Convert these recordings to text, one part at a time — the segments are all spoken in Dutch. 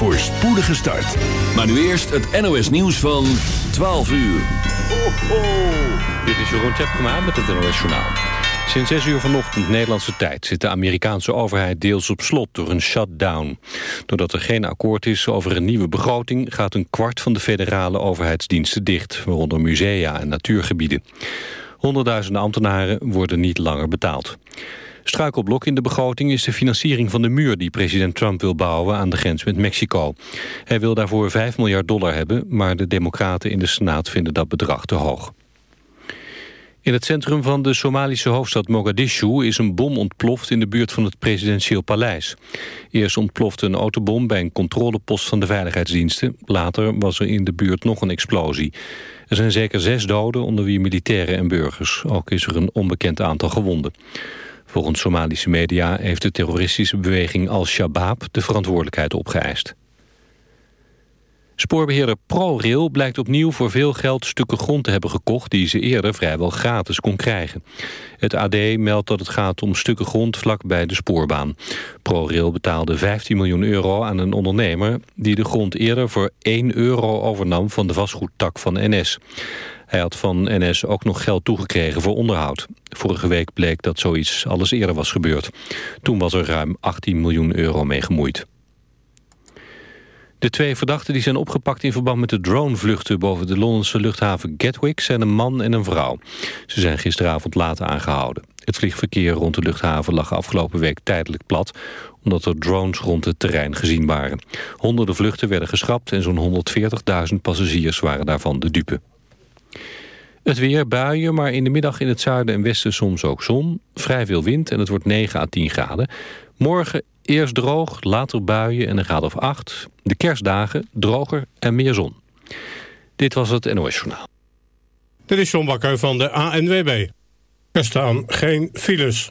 voor spoedige start. Maar nu eerst het NOS nieuws van 12 uur. Ho. Dit is Jeroen Tjepkema met het NOS Journaal. Sinds 6 uur vanochtend Nederlandse tijd zit de Amerikaanse overheid deels op slot door een shutdown. Doordat er geen akkoord is over een nieuwe begroting gaat een kwart van de federale overheidsdiensten dicht, waaronder musea en natuurgebieden. Honderdduizenden ambtenaren worden niet langer betaald. Struikelblok in de begroting is de financiering van de muur... die president Trump wil bouwen aan de grens met Mexico. Hij wil daarvoor 5 miljard dollar hebben... maar de democraten in de Senaat vinden dat bedrag te hoog. In het centrum van de Somalische hoofdstad Mogadishu is een bom ontploft in de buurt van het presidentieel paleis. Eerst ontplofte een autobom bij een controlepost van de veiligheidsdiensten. Later was er in de buurt nog een explosie. Er zijn zeker zes doden, onder wie militairen en burgers. Ook is er een onbekend aantal gewonden. Volgens Somalische media heeft de terroristische beweging Al-Shabaab de verantwoordelijkheid opgeëist. Spoorbeheerder ProRail blijkt opnieuw voor veel geld stukken grond te hebben gekocht die ze eerder vrijwel gratis kon krijgen. Het AD meldt dat het gaat om stukken grond vlak bij de spoorbaan. ProRail betaalde 15 miljoen euro aan een ondernemer die de grond eerder voor 1 euro overnam van de vastgoedtak van NS. Hij had van NS ook nog geld toegekregen voor onderhoud. Vorige week bleek dat zoiets alles eerder was gebeurd. Toen was er ruim 18 miljoen euro mee gemoeid. De twee verdachten die zijn opgepakt in verband met de dronevluchten boven de Londense luchthaven Gatwick zijn een man en een vrouw. Ze zijn gisteravond laat aangehouden. Het vliegverkeer rond de luchthaven lag afgelopen week tijdelijk plat... omdat er drones rond het terrein gezien waren. Honderden vluchten werden geschrapt en zo'n 140.000 passagiers waren daarvan de dupe. Het weer, buien, maar in de middag in het zuiden en westen soms ook zon. Vrij veel wind en het wordt 9 à 10 graden. Morgen eerst droog, later buien en een graad of 8. De kerstdagen droger en meer zon. Dit was het NOS Journaal. Dit is John Bakker van de ANWB. Er staan geen files.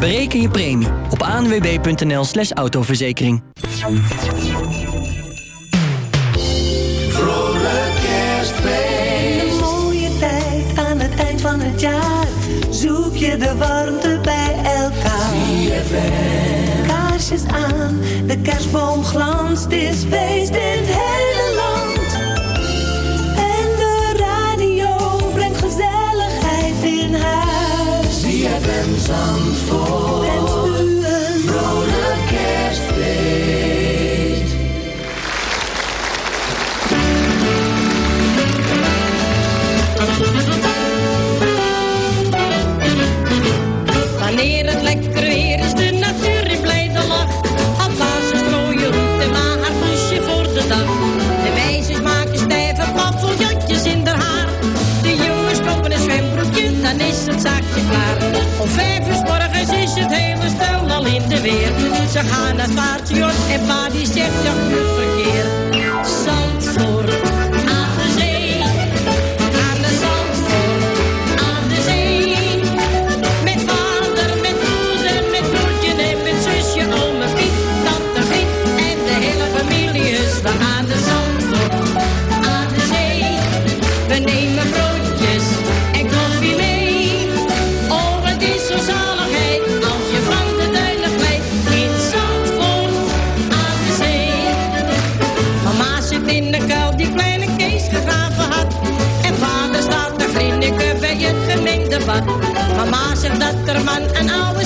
Bereken je premie op anwb.nl slash autoverzekering. Vrolijk kerstfeest. Een mooie tijd aan het eind van het jaar. Zoek je de warmte bij elkaar. Kaarsjes aan, de kerstboom glanst. Is feest in het Zandvoort. U een vrolijk kerstfeest. Wanneer het lekker weer is, de natuur in blijde lach. Alvast strooien roet maar haar poesje voor de dag. De meisjes maken stijve paffeljotjes in haar haar. De jongens kopen een zwembroekje, dan is het zaakje klaar. Ze gaan naar het en pa die zegt dat het. In de kuil die kleine Kees gegraven had. En vader staat te grinniken bij het gemengde bad. Mama zegt dat er man een oude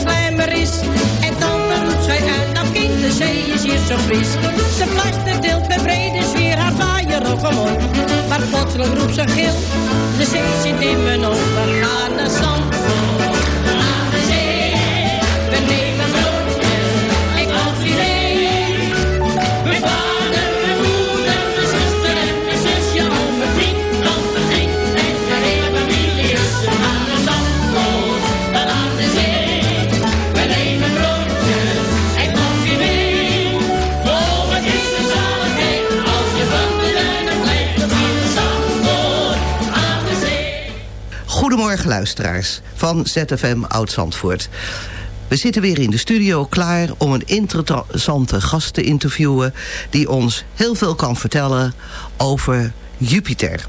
slijmer is. En tante roept zij uit, nou kind, de zee is hier zo fris. Ze plaster deelt bij brede sfeer haar vaaier op omhoog. Maar plotseling roept ze gil, de zee zit in mijn ogen. Gaan naar Zandvoort, Luisteraars van ZFM Oud-Zandvoort. We zitten weer in de studio klaar om een interessante gast te interviewen... die ons heel veel kan vertellen over Jupiter.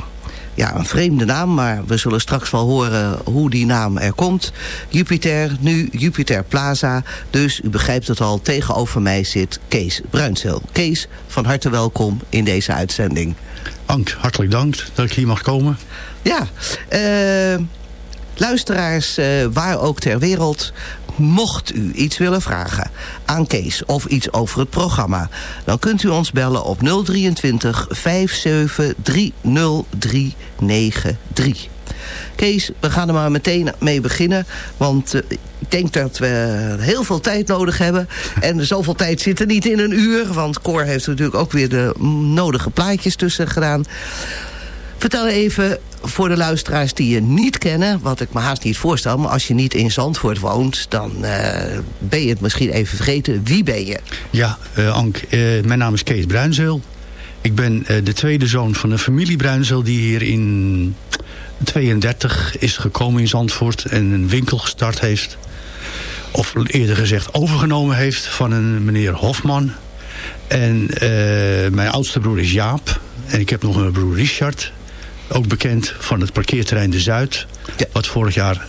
Ja, een vreemde naam, maar we zullen straks wel horen hoe die naam er komt. Jupiter, nu Jupiter Plaza. Dus u begrijpt het al, tegenover mij zit Kees Bruinzeel. Kees, van harte welkom in deze uitzending. Ank, hartelijk dank dat ik hier mag komen. Ja, eh, luisteraars, eh, waar ook ter wereld... mocht u iets willen vragen aan Kees of iets over het programma... dan kunt u ons bellen op 023 57 30393. Kees, we gaan er maar meteen mee beginnen. Want eh, ik denk dat we heel veel tijd nodig hebben. En zoveel tijd zit er niet in een uur. Want Cor heeft natuurlijk ook weer de nodige plaatjes tussen gedaan. Vertel even voor de luisteraars die je niet kennen... wat ik me haast niet voorstel... maar als je niet in Zandvoort woont... dan eh, ben je het misschien even vergeten. Wie ben je? Ja, eh, Ank, eh, mijn naam is Kees Bruinzeel. Ik ben de tweede zoon van een familie Bruinzeel... die hier in 32 is gekomen in Zandvoort... en een winkel gestart heeft. Of eerder gezegd overgenomen heeft van een meneer Hofman. En mijn oudste broer is Jaap. En ik heb nog een broer Richard... ook bekend van het parkeerterrein De Zuid... Ja. wat vorig jaar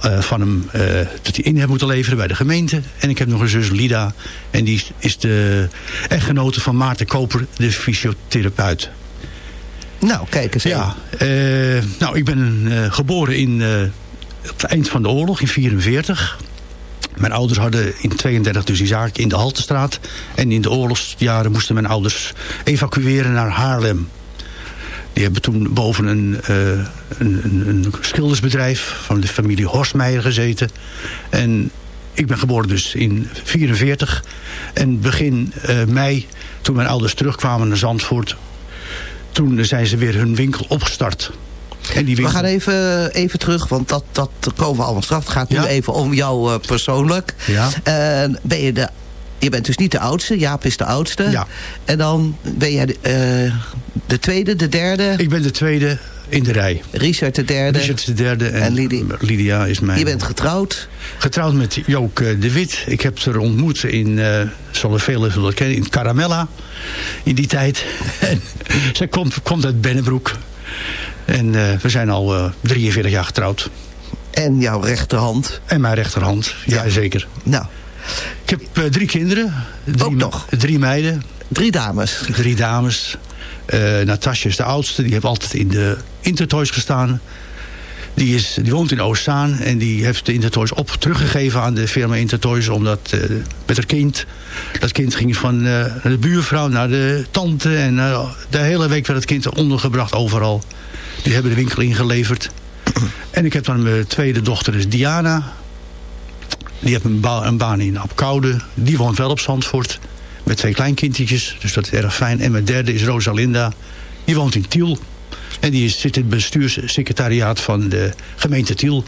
eh, van hem eh, dat hij in heeft moeten leveren bij de gemeente. En ik heb nog een zus Lida. En die is de echtgenote van Maarten Koper, de fysiotherapeut. Nou, kijk eens. Ja, eh, nou, ik ben geboren in, het eind van de oorlog, in 44. Mijn ouders hadden in 32 dus die zaak in de Haltestraat. En in de oorlogsjaren moesten mijn ouders evacueren naar Haarlem. Die hebben toen boven een, eh, een, een, een schildersbedrijf van de familie Horstmeijer gezeten. En ik ben geboren dus in 44. En begin eh, mei, toen mijn ouders terugkwamen naar Zandvoort... toen zijn ze weer hun winkel opgestart. En die We winkel... gaan even, even terug, want dat, dat komen we allemaal straks. Het gaat nu Ja. even om jou eh, persoonlijk. Ja. Ben je, de, je bent dus niet de oudste, Jaap is de oudste. Ja. En dan ben jij de, eh, de tweede, de derde, Ik ben de tweede in de rij. Richard de derde. Richard de derde en, En Lidi- Lydia is mijn... Je bent getrouwd. Getrouwd met Jook eh, de Wit. Ik heb ze ontmoet in, eh zullen velen zullen kennen, in Caramella. In die tijd. Zij komt, komt uit Bennebroek. En eh, we zijn al eh 43 jaar getrouwd. En jouw rechterhand. En mijn rechterhand, ja, zeker. Nou, Ik heb eh, drie kinderen. Drie, Ook nog? Drie meiden, drie dames. drie dames. Eh Natasja is de oudste, die heeft altijd in de Intertoys gestaan. Die, is, die woont in Oostzaan en die heeft de Intertoys op teruggegeven aan de firma Intertoys. Omdat eh, met haar kind, dat kind ging van de buurvrouw naar de tante. En de hele week werd het kind ondergebracht overal. Die hebben de winkel ingeleverd. En ik heb dan mijn tweede dochter, is Diana. Die heeft een, ba- een baan in Apkoude. Die woont wel op Zandvoort. Met twee kleinkindjes, dus dat is erg fijn. En mijn derde is Rosalinda. Die woont in Tiel. En die zit in het bestuurssecretariaat van de gemeente Tiel.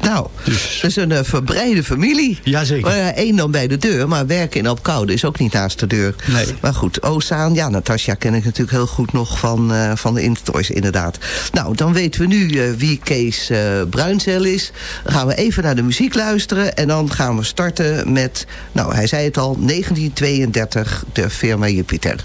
Nou, Dus- dat is een eh, verbreide familie. Jazeker. Eén dan bij de deur, maar werken in Opkoude is ook niet naast de deur. Nee. Maar goed, Ozaan, ja, Natasja ken ik natuurlijk heel goed nog van, eh, van de Intertoys, inderdaad. Nou, dan weten we nu eh, wie Kees eh Bruinzeel is. Dan gaan we even naar de muziek luisteren en dan gaan we starten met, nou, hij zei het al, 1932, de firma Jupiter.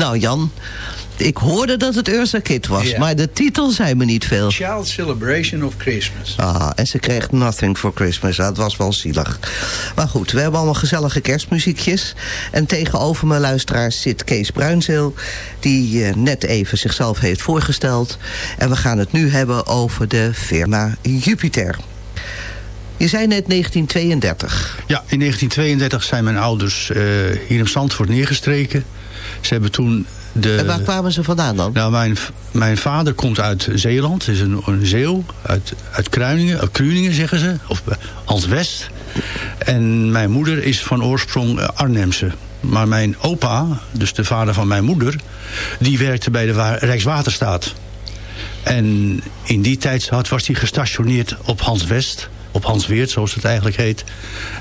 Nou Jan, ik hoorde dat het Ursa Kid was, maar de titel zei me niet veel. Child Celebration of Christmas. Ah, en ze kreeg Nothing for Christmas. Dat was wel zielig. Maar goed, we hebben allemaal gezellige kerstmuziekjes. En tegenover mijn luisteraars zit Kees Bruinzeel... die eh, net even zichzelf heeft voorgesteld. En we gaan het nu hebben over de firma Jupiter. Je zei net 1932. Ja, in 1932 zijn mijn ouders eh, hier in Zandvoort neergestreken. Ze hebben toen de... En waar kwamen ze vandaan dan? Nou, mijn, mijn vader komt uit Zeeland. is een, een Zeeuw. Uit, uit Kruiningen. Uit Kruiningen zeggen ze. Of eh, Hans West. En mijn moeder is van oorsprong eh, Arnhemse. Maar mijn opa, dus de vader van mijn moeder... die werkte bij de Wa- Rijkswaterstaat. En in die tijd had, was hij gestationeerd op Hans West. Op Hans Weert, zoals het eigenlijk heet.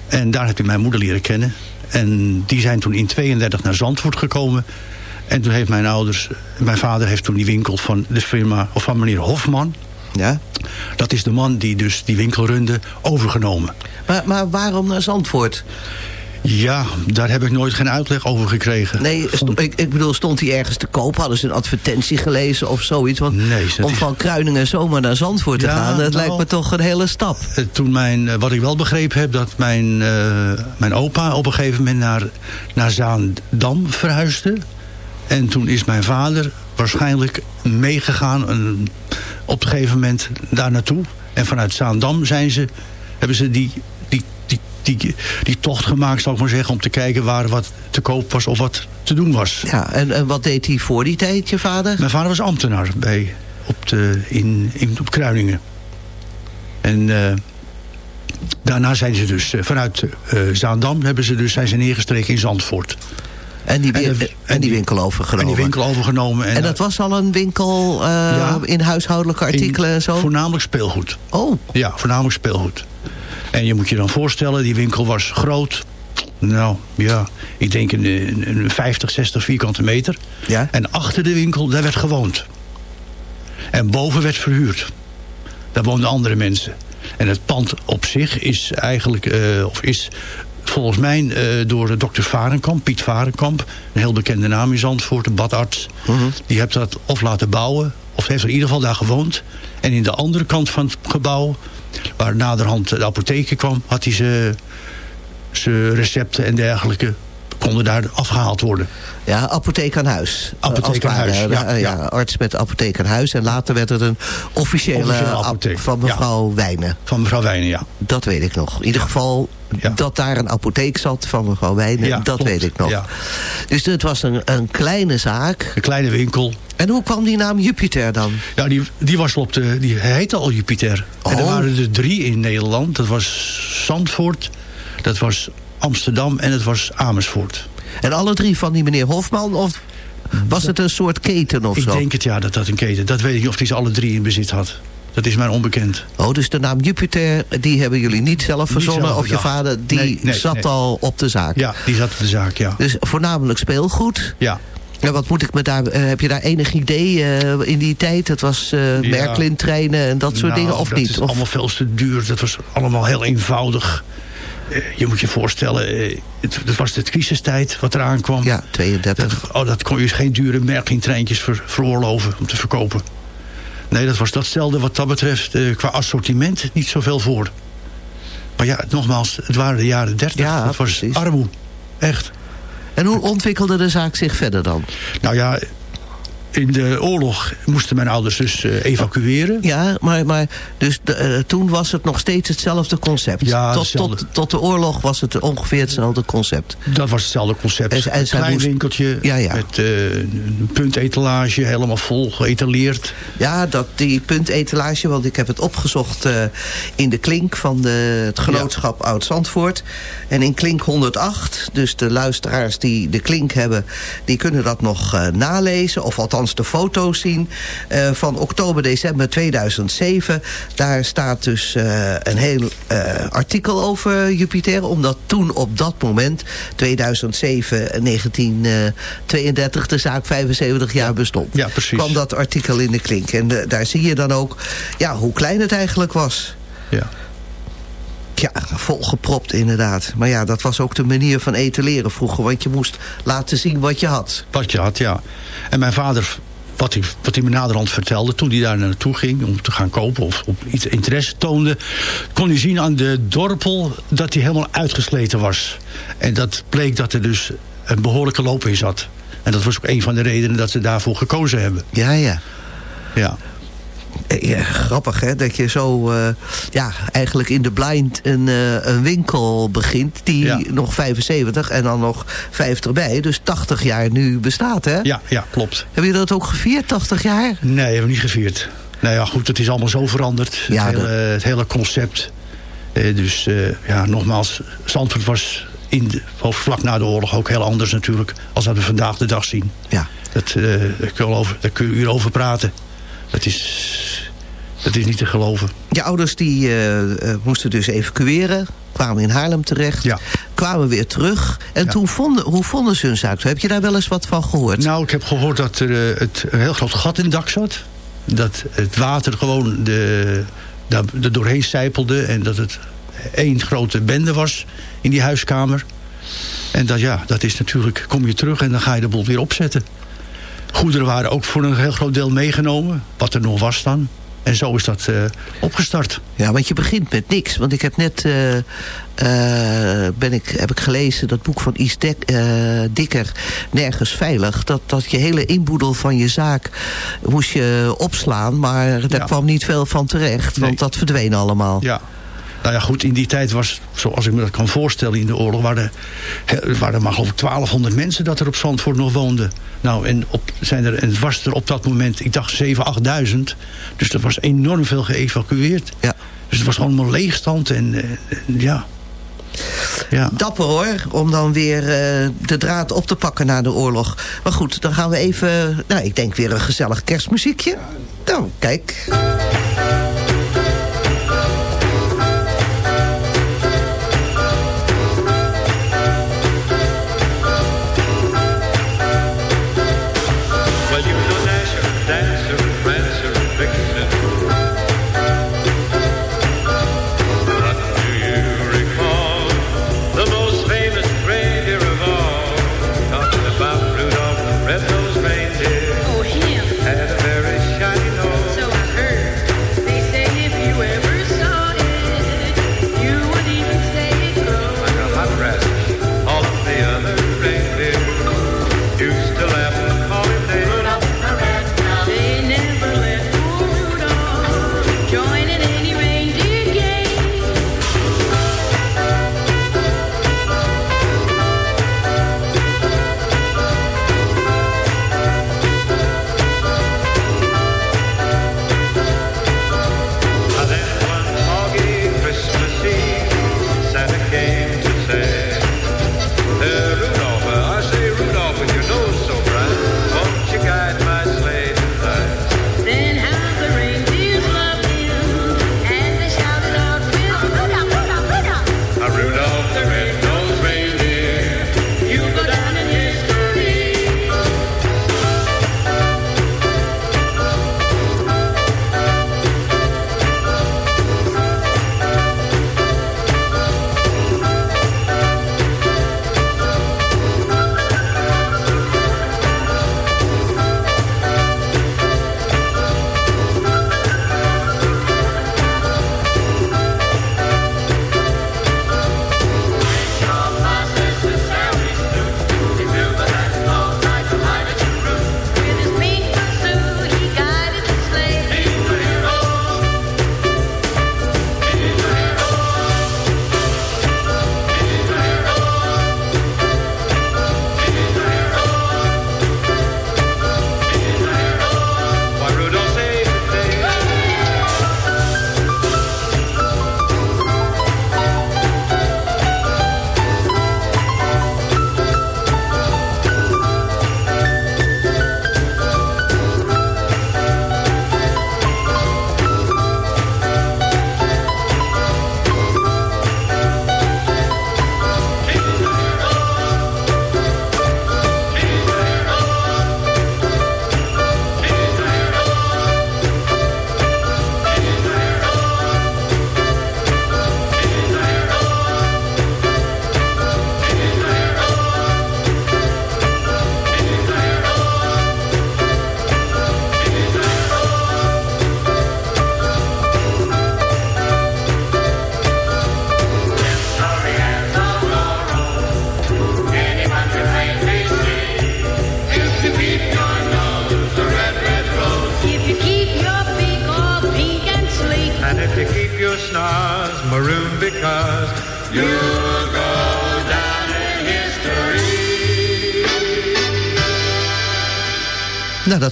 En daar heb ik mijn moeder leren kennen. En die zijn toen in 32 naar Zandvoort gekomen. En toen heeft mijn ouders... Mijn vader heeft toen die winkel van de firma... of van meneer Hofman. Ja? Dat is de man die dus die winkel runde overgenomen. Maar, maar waarom naar Zandvoort? Ja, daar heb ik nooit geen uitleg over gekregen. Nee, ik, ik bedoel, stond hij ergens te koop? Hadden ze een advertentie gelezen of zoiets? Want Nee, om is- van Kruiningen zomaar naar Zandvoort te Ja, gaan... dat nou- lijkt me toch een hele stap. Eh, Toen mijn, eh, wat ik wel begrepen heb, dat mijn, eh, mijn opa op een gegeven moment naar, naar Zaandam verhuisde. En toen is mijn vader waarschijnlijk meegegaan en op een gegeven moment daar naartoe. En vanuit Zaandam zijn ze, hebben ze die, die, die, die, die tocht gemaakt, zal ik maar zeggen, om te kijken waar wat te koop was of wat te doen was. Ja, en, en wat deed hij voor die tijd, je vader? Mijn vader was ambtenaar bij, op, de, in, in, op Kruiningen. En eh, daarna zijn ze dus eh, vanuit eh, Zaandam hebben ze dus, zijn ze neergestreken in Zandvoort. En die, en winkel overgenomen. En die winkel overgenomen. En, dat was al een winkel eh, in huishoudelijke artikelen in en zo? Voornamelijk speelgoed. Oh. Ja, voornamelijk speelgoed. En je moet je dan voorstellen, die winkel was groot. Nou, ja, ik denk een, een, een 50, 60 vierkante meter. Ja. En achter de winkel, daar werd gewoond. En boven werd verhuurd. Daar woonden andere mensen. En het pand op zich is eigenlijk, eh, of is volgens mij eh, door dokter Varenkamp, Piet Varenkamp, een heel bekende naam in Zandvoort, een badarts. Die heeft dat of laten bouwen, of heeft er in ieder geval daar gewoond. En in de andere kant van het gebouw, waar naderhand de apotheek kwam, had hij ze zijn recepten en dergelijke konden daar afgehaald worden. Ja, apotheek aan huis. Apotheek aan huis, ja, Eh, ja, ja. arts met apotheek aan huis. En later werd het een officiële, Officiële ap- apotheek, van mevrouw Wijnen. Van mevrouw Wijnen, ja. Dat weet ik nog. In ieder geval dat daar een apotheek zat van mevrouw Wijnen. Ja, dat klopt. weet ik nog. Ja. Dus het was een, een kleine zaak. Een kleine winkel. En hoe kwam die naam Jupiter dan? Ja, die, die was op de. Die heette al Jupiter. En er Oh. waren er drie in Nederland. Dat was Zandvoort, dat was Amsterdam en het was Amersfoort. En alle drie van die meneer Hofman? Of was het een soort keten of ik zo? denk het ja, dat dat een keten. Dat weet ik niet of hij ze alle drie in bezit had. Dat is mij onbekend. Oh, dus de naam Jupiter, die hebben jullie niet zelf Niet verzonnen? zelf of je vader, die Nee, nee, zat nee. al op de zaak? Ja, die zat op de zaak, ja. Dus voornamelijk speelgoed? Ja. En wat moet ik me daar... eh, heb je daar enig idee eh, in die tijd? Het was eh Ja. Merklin-treinen en dat soort Nou, dingen, of dat niet? is Of, allemaal veel te duur. Dat was allemaal heel eenvoudig. Je moet je voorstellen, eh, het, het was de crisistijd wat eraan kwam. Ja, 32. Dat, oh, dat kon je geen dure Merklin-treintjes ver, veroorloven om te verkopen. Nee, dat was datzelfde wat dat betreft eh, qua assortiment niet zoveel voor. Maar ja, nogmaals, het waren de jaren 30. Ja, dat was precies. armoe. Echt. En hoe ontwikkelde de zaak zich verder dan? Nou ja, in de oorlog moesten mijn ouders dus eh, evacueren. Ja, maar, maar dus de, eh, toen was het nog steeds hetzelfde concept. Ja, tot, hetzelfde. tot, tot de oorlog was het ongeveer hetzelfde concept. Dat was hetzelfde concept. En- en een klein moest- winkeltje Ja, ja. met eh, een puntetalage, helemaal vol geëtaleerd. Ja, dat, die puntetalage, want ik heb het opgezocht in de klink van de, het genootschap Oud-Zandvoort. En in klink 108, dus de luisteraars die de klink hebben... die kunnen dat nog nalezen, of althans de foto's zien... eh, van oktober, december 2007. Daar staat dus eh, een heel eh, artikel over Jupiter... omdat toen op dat moment, 2007, 1932... de zaak 75 jaar bestond. Ja, precies. kwam dat artikel in de klink. En daar zie je dan ook ja, hoe klein het eigenlijk was. Ja. Ja, volgepropt inderdaad. Maar ja, dat was ook de manier van etaleren vroeger. Want je moest laten zien wat je had. Wat je had, ja. En mijn vader, wat hij, wat hij me naderhand vertelde... toen hij daar naartoe ging om te gaan kopen of op iets interesse toonde... kon hij zien aan de dorpel dat hij helemaal uitgesleten was. En dat bleek dat er dus een behoorlijke loop in zat. En dat was ook een van de redenen dat ze daarvoor gekozen hebben. Ja, ja. Ja. Ja, grappig hè, dat je zo eh, ja, eigenlijk in de blind een, eh, een winkel begint... die Ja. nog 75 en dan nog 50 bij, dus 80 jaar nu bestaat hè? Ja, ja, klopt. Heb je dat ook gevierd, 80 jaar? Nee, hebben we niet gevierd. Nou ja, goed, het is allemaal zo veranderd. Ja, het, hele, het hele concept. Eh, dus ja, nogmaals, Zandvoort was in de, vlak na de oorlog ook heel anders natuurlijk... als dat we vandaag de dag zien. Ja. Dat, daar, kun je over, daar kun je uren over praten. Dat is, dat is niet te geloven. Je ouders die eh, eh, moesten dus evacueren, kwamen in Haarlem terecht, Ja. kwamen weer terug. En Ja. toen vonden, hoe vonden ze hun zaak? Heb je daar wel eens wat van gehoord? Nou, ik heb gehoord dat er eh, het, een heel groot gat in het dak zat. Dat het water gewoon de, daar, er doorheen sijpelde. En dat het één grote bende was in die huiskamer. En dat, ja, dat is natuurlijk, kom je terug en dan ga je de boel weer opzetten. Goederen waren ook voor een heel groot deel meegenomen. Wat er nog was dan. En zo is dat eh, opgestart. Ja, want je begint met niks. Want ik heb net eh, eh, ben ik, heb ik gelezen dat boek van Is Dek, Dikker, Nergens Veilig. Dat, dat je hele inboedel van je zaak moest je opslaan. Maar daar kwam niet veel van terecht. Want dat verdween allemaal. Ja. Nou ja, goed, in die tijd was, zoals ik me dat kan voorstellen in de oorlog... waren er, waren maar geloof ik 1200 mensen dat er op Zandvoort nog woonden. Nou, en, op, zijn er, en het was er op dat moment, ik dacht 7.000, 8.000. Dus er was enorm veel geëvacueerd. Ja. Dus het was allemaal leegstand en eh, ja... Ja. Dapper hoor, om dan weer eh, de draad op te pakken na de oorlog. Maar goed, dan gaan we even, nou ik denk weer een gezellig kerstmuziekje. Nou, kijk.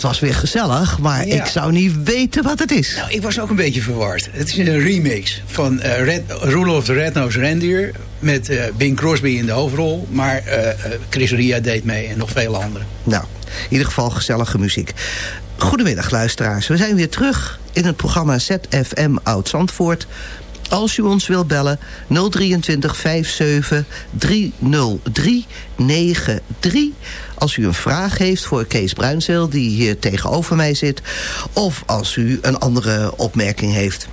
Dat was weer gezellig, maar Ja. ik zou niet weten wat het is. Nou, ik was ook een beetje verward. Het is een remix van eh Red, Rudolph the Red-Nosed Reindeer... met eh, Bing Crosby in de hoofdrol. Maar eh, Chris Ria deed mee en nog vele anderen. Nou, in ieder geval gezellige muziek. Goedemiddag luisteraars, we zijn weer terug in het programma ZFM Oud-Zandvoort. Als u ons wilt bellen 023 57 303 93. Als u een vraag heeft voor Kees Bruinzeel die hier tegenover mij zit. Of als u een andere opmerking heeft.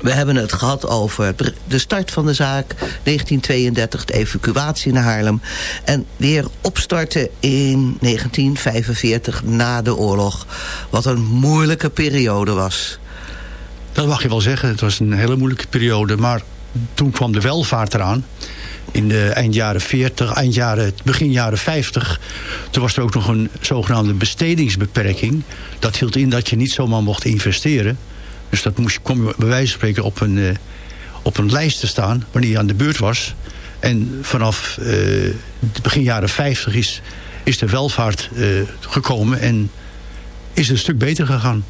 We hebben het gehad over de start van de zaak, 1932, de evacuatie naar Haarlem. En weer opstarten in 1945 na de oorlog. Wat een moeilijke periode was. Dat mag je wel zeggen. Het was een hele moeilijke periode. Maar toen kwam de welvaart eraan. In de eind jaren 40, eind jaren, begin jaren 50. Toen was er ook nog een zogenaamde bestedingsbeperking. Dat hield in dat je niet zomaar mocht investeren. Dus dat moest kom je bij wijze van spreken op een, eh, op een lijst te staan wanneer je aan de beurt was. En vanaf eh, begin jaren 50 is, is de welvaart eh, gekomen en is het een stuk beter gegaan.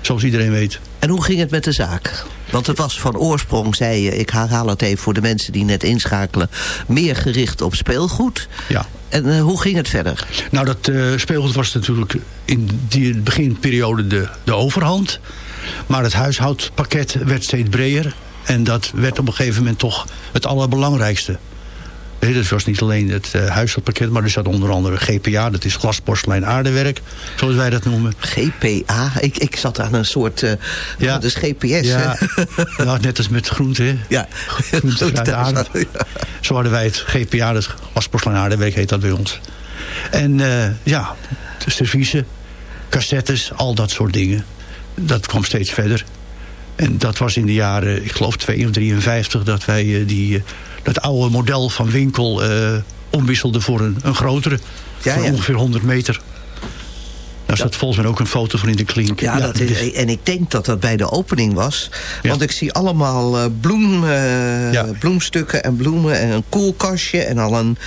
Zoals iedereen weet. En hoe ging het met de zaak? Want het was van oorsprong, zei je, ik herhaal het even voor de mensen die net inschakelen, meer gericht op speelgoed. Ja. En eh, hoe ging het verder? Nou, dat eh, speelgoed was natuurlijk in die beginperiode de, de overhand. Maar het huishoudpakket werd steeds breder. En dat werd op een gegeven moment toch het allerbelangrijkste. Dat was niet alleen het uh, huishoudpakket, maar er zat onder andere GPA. Dat is glas, porselein, aardewerk, zoals wij dat noemen. GPA? Ik, ik zat aan een soort, eh ja. dus GPS. Ja, nou, net als met groente. Ja. Groente, fruit. Zo hadden wij het GPA, dat glas, porselein, aardewerk heet dat bij ons. En eh, ja, de serviezen, cassettes, al dat soort dingen. Dat kwam steeds verder. En dat was in de jaren, ik geloof 2 of 53, dat wij die, dat oude model van winkel eh, omwisselden voor een, een grotere. Ja, van ja. ongeveer 100 meter. Daar staat volgens mij ook een foto van in de klink. Ja, dat is, en ik denk dat dat bij de opening was. Want ik zie allemaal eh, bloem, eh, bloemstukken en bloemen en een koelkastje... en al een,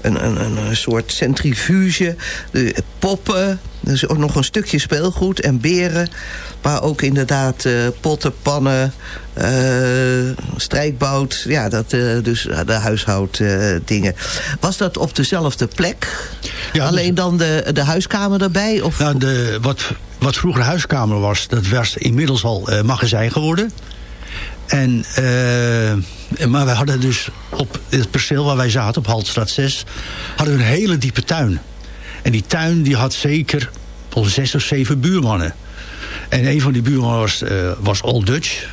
een, een, een, een soort centrifuge, de, poppen... Dus ook nog een stukje speelgoed en beren. Maar ook inderdaad eh, potten, pannen, eh, strijkbout. Ja, dat, eh, dus de huishouddingen. Was dat op dezelfde plek? Alleen dan de, de huiskamer erbij? Of? Nou, de, wat, wat vroeger huiskamer was, dat was inmiddels al magazijn geworden. En, maar wij hadden dus op het perceel waar wij zaten, op Haltstraat 6... hadden we een hele diepe tuin. En die tuin die had zeker wel zes of zeven buurmannen. En een van die buurmannen was, eh, was Old Dutch,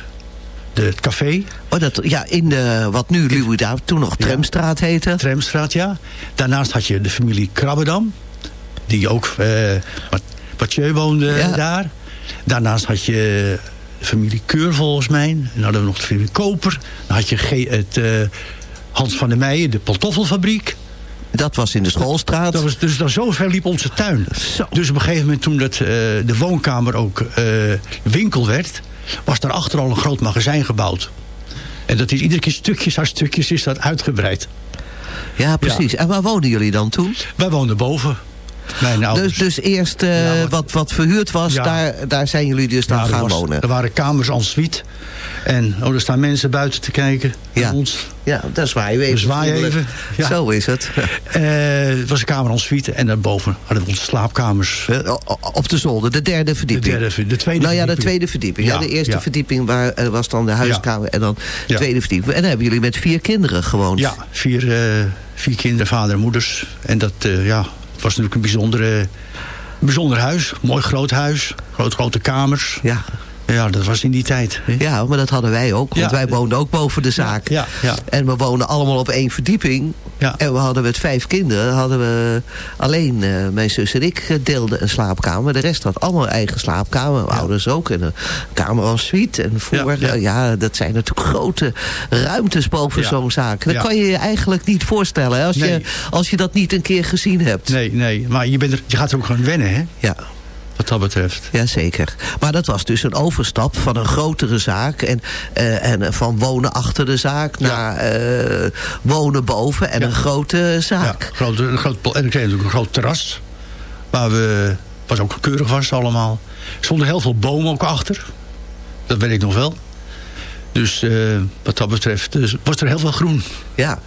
de, het café. Oh, dat, ja, in de, wat nu Louis David, toen nog Tramstraat heette. Tramstraat, ja. Daarnaast had je de familie Krabbedam. Die ook, eh Mat- Mathieu woonde Ja. daar. Daarnaast had je de familie Keur volgens mij. En dan hadden we nog de familie Koper. Dan had je het, eh, Hans van der Meijen, de pantoffelfabriek. Dat was in de schoolstraat. Dat was, dus dan zo ver liep onze tuin. Dus op een gegeven moment toen dat, eh, de woonkamer ook eh, winkel werd... was daarachter al een groot magazijn gebouwd. En dat is iedere keer stukjes aan stukjes is dat uitgebreid. Ja, precies. En waar woonden jullie dan toen? Wij woonden boven. Dus, dus eerst eh, wat, wat verhuurd was, Ja. daar, daar zijn jullie dus dan Ja, gaan was- wonen. Er waren kamers en suite. En oh, er staan mensen buiten te kijken. Ja. ons. Ja, daar zwaaien we even. Ja. Zo is het. Eh, het was een kamer en suite. En daarboven hadden we onze slaapkamers. Eh, Op de zolder, de derde verdieping. De, derde, de tweede nou ja, de tweede verdieping. Ja, de eerste verdieping waar, was dan de huiskamer en dan de tweede verdieping. En dan hebben jullie met vier kinderen gewoond. Ja, vier, vier kinderen, vader en moeders. En dat ja, het was natuurlijk een bijzondere, bijzonder huis. Mooi groot huis. Groot, grote kamers. Ja. Ja, dat was in die tijd. hè. Ja, maar dat hadden wij ook. Want Ja. wij woonden ook boven de zaak. Ja, ja. En we woonden allemaal op één verdieping. Ja. En we hadden met vijf kinderen... hadden we alleen eh, mijn zus en ik eh, deelden een slaapkamer. De rest had allemaal eigen slaapkamer. Mijn ouders ook. En een kamer als suite. En voor, Ja, dat zijn natuurlijk grote ruimtes boven zo'n zaak. Dat kan je je eigenlijk niet voorstellen... Hè, als, Nee. je, als je dat niet een keer gezien hebt. Nee, nee. Maar je, bent er, je gaat er ook gewoon wennen, hè? Ja. Wat dat betreft. Jazeker. Maar dat was dus een overstap van een grotere zaak... en, eh, en van wonen achter de zaak naar eh, wonen boven en een grote zaak. Ja, groot, een groot, en ik zei natuurlijk een groot terras. Waar we, was ook keurig was allemaal. Er stonden heel veel bomen ook achter. Dat weet ik nog wel. Dus eh, wat dat betreft dus was er heel veel groen. Ja.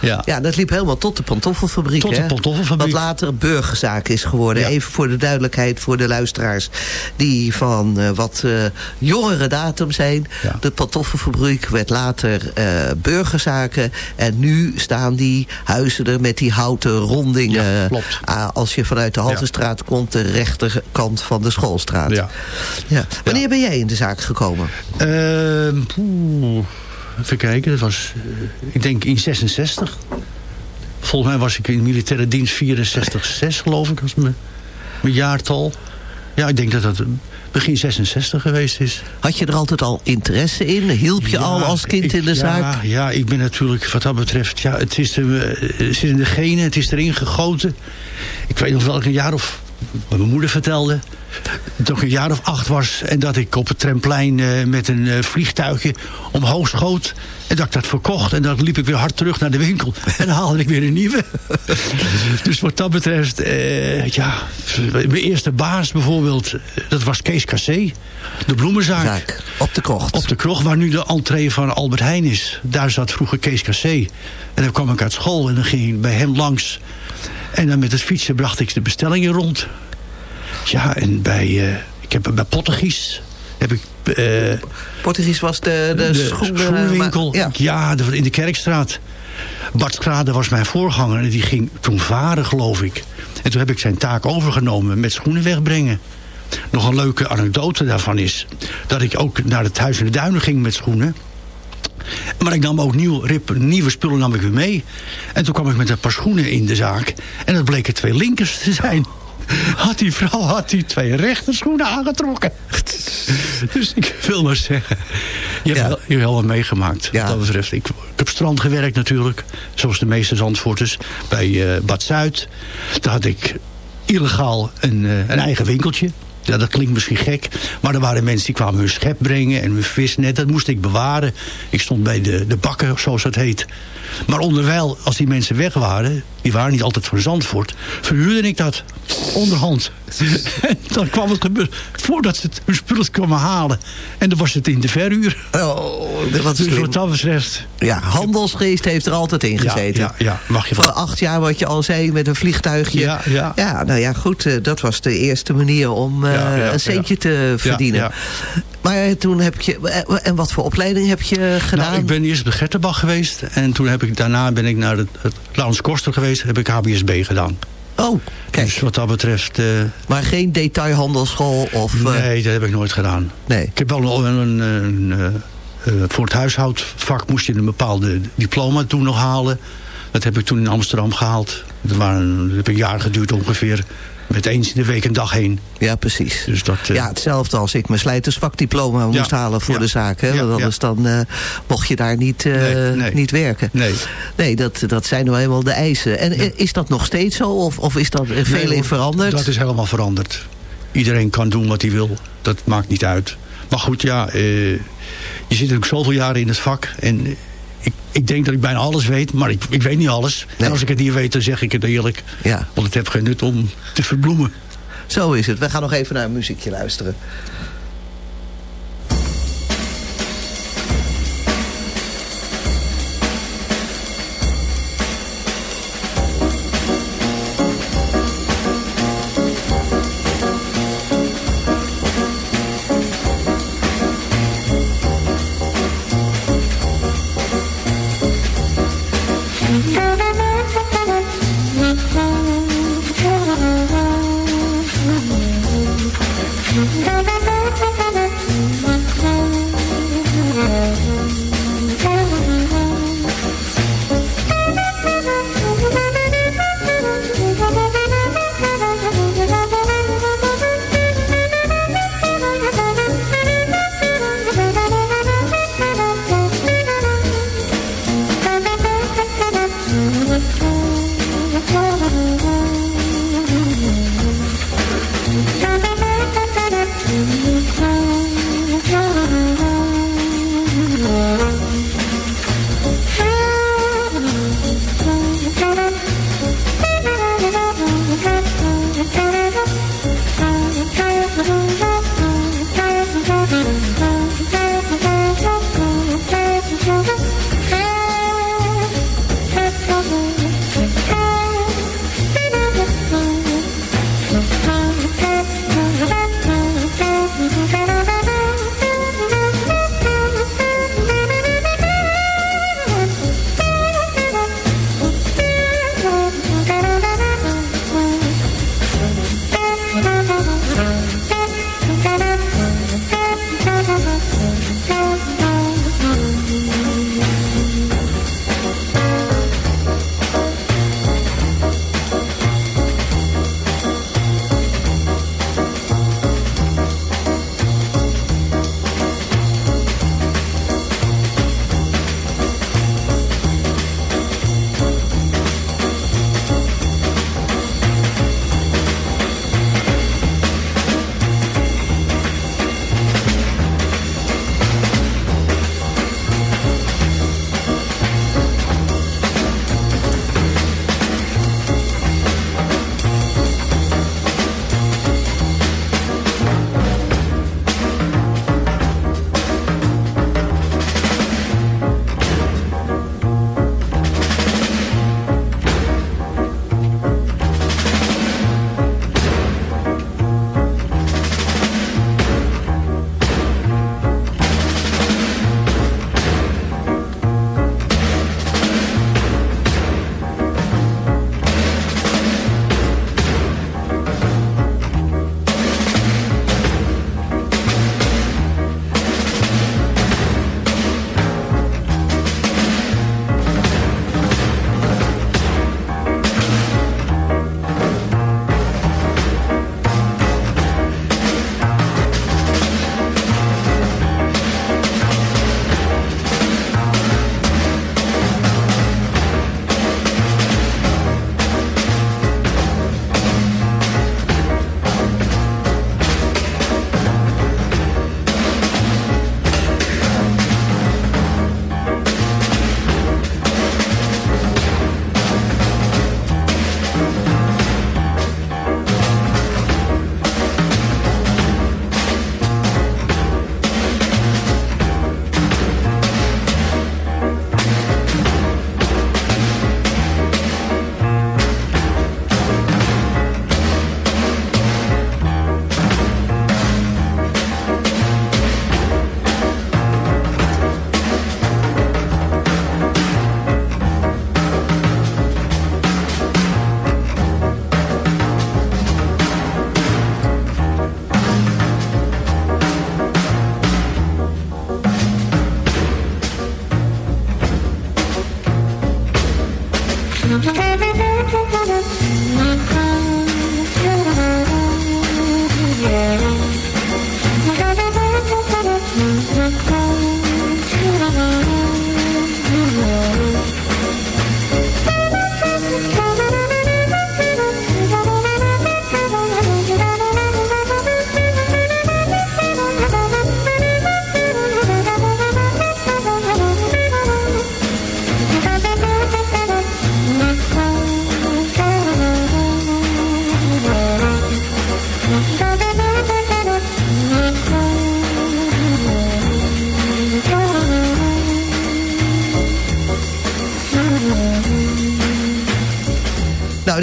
Ja. Ja, dat liep helemaal tot de pantoffelfabriek. Tot de pantoffelfabriek. Wat later burgerzaak is geworden. Ja. Even voor de duidelijkheid voor de luisteraars... die van eh, wat eh, jongere datum zijn. Ja. De pantoffelfabriek werd later eh, burgerzaken. En nu staan die huizen er met die houten rondingen. Ja, klopt. Als je vanuit de Haltestraat komt... de rechterkant van de schoolstraat. Ja. Ja. Wanneer ben jij in de zaak gekomen? Ehm, poeh, even kijken, dat was, eh, ik denk in 66. Volgens mij was ik in militaire dienst 64, 6 geloof ik, als mijn, mijn jaartal. Ja, ik denk dat dat begin 66 geweest is. Had je er altijd al interesse in? Hielp je Ja, al als kind ik- in de ja, zaak? Ja, ik ben natuurlijk wat dat betreft... Ja, het, is de, het zit in de genen, het is erin gegoten. Ik weet nog wel, ik een jaar of wat mijn moeder vertelde. Ik een jaar of acht was en dat ik op het tramplein eh, met een eh, vliegtuigje omhoog schoot. En dat ik dat verkocht. En dan liep ik weer hard terug naar de winkel. En dan haalde ik weer een nieuwe. dus wat dat betreft, eh, ja, mijn eerste baas bijvoorbeeld, dat was Kees Cassé. De bloemenzaak. op de krocht. Op de krocht, waar nu de entree van Albert Heijn is. Daar zat vroeger Kees Cassé. En dan kwam ik uit school en dan ging ik bij hem langs. En dan met het fietsen bracht ik de bestellingen rond. Ja, en bij, eh, ik heb bij Pottegies heb ik... eh, Portugies was de, de, schoenen- schoenenwinkel. Ja. Ja, de- in de Kerkstraat. Bart Skrade was mijn voorganger en die ging toen varen, geloof ik. En toen heb ik zijn taak overgenomen met schoenen wegbrengen. Nog een leuke anekdote daarvan is... dat ik ook naar het Huis in de Duinen ging met schoenen. Maar ik nam ook nieuw, rip, nieuwe spullen nam ik weer mee. En toen kwam ik met een paar schoenen in de zaak. En dat bleken twee linkers te zijn. Had die vrouw had die twee rechter schoenen aangetrokken. Dus ik wil maar zeggen. Je hebt, wel, je hebt wel wat meegemaakt. Wat dat betreft. Ik, ik heb strand gewerkt natuurlijk. Zoals de meeste Zandvoorters. Bij eh, Bad Zuid. Daar had ik illegaal een, eh, een eigen winkeltje. Ja, dat klinkt misschien gek. Maar er waren mensen die kwamen hun schep brengen en hun visnet. Dat moest ik bewaren. Ik stond bij de, de bakken, zoals dat heet. Maar onderwijl, als die mensen weg waren... die waren niet altijd van Zandvoort... verhuurde ik dat onderhand. en dan kwam het gebeuren voordat ze het, hun spullen kwamen halen. En dan was het in de verhuur. Oh, wat dus slim. wat dat betreft... Ja, handelsgeest heeft er altijd in Ja, gezeten. ja, ja, mag je Van wel. acht jaar, wat je al zei, met een vliegtuigje. Ja, ja. nou ja, goed. eh, dat was de eerste manier om eh, Ja, ja, een centje ja. te verdienen. Maar toen heb je... eh, En wat voor opleiding heb je gedaan? Nou, ik ben eerst bij Getterbach geweest. En toen heb ik, daarna ben ik naar het, het geweest. Heb ik HBSB gedaan. Oh, kijk. Dus wat dat betreft... eh, Maar geen detailhandelschool of... eh, nee, dat heb ik nooit gedaan. Nee. Ik heb wel een... een, een, eh, eh, voor het huishoudvak moest je een bepaalde diploma toen nog halen. Dat heb ik toen in Amsterdam gehaald. Dat, waren, dat heb een jaar geduurd ongeveer. Met eens in de week een dag heen. Ja, precies. Dus dat, eh, Ja, hetzelfde als ik mijn slijtersvakdiploma moest halen voor ja, de zaak. Hè? Want anders dan eh, mocht je daar niet, eh, Nee, nee. niet werken. Nee. Nee, dat, dat zijn nou eenmaal de eisen. En is dat nog steeds zo? Of, of is dat veel in veranderd? Dat is helemaal veranderd. Iedereen kan doen wat hij wil. Dat maakt niet uit. Maar goed, ja, je zit natuurlijk zoveel jaren in het vak. En ik, ik denk dat ik bijna alles weet, maar ik, ik weet niet alles. En als ik het niet weet, dan zeg ik het eerlijk. Ja. Want het heeft geen nut om te verbloemen. Zo is het. We gaan nog even naar een muziekje luisteren.